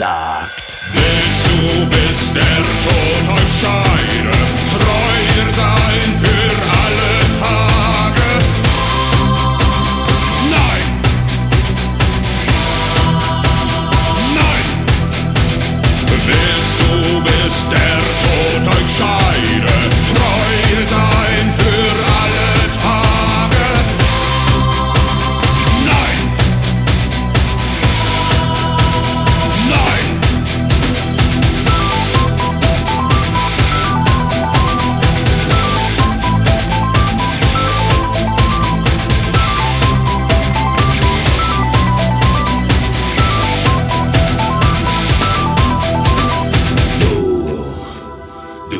gesagt. Willst du, bis der Tod euch scheide,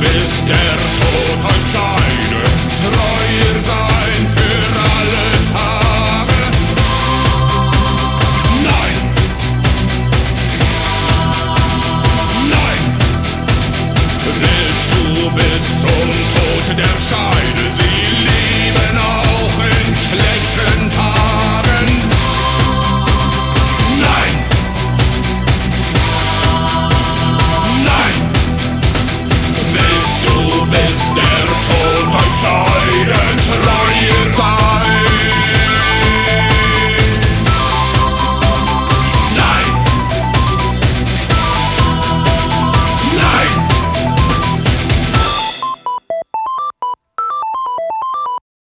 bist der Tod erscheine, treuer sein für alle Tage. Nein! Nein! Willst du bis zum Tod der Scheine?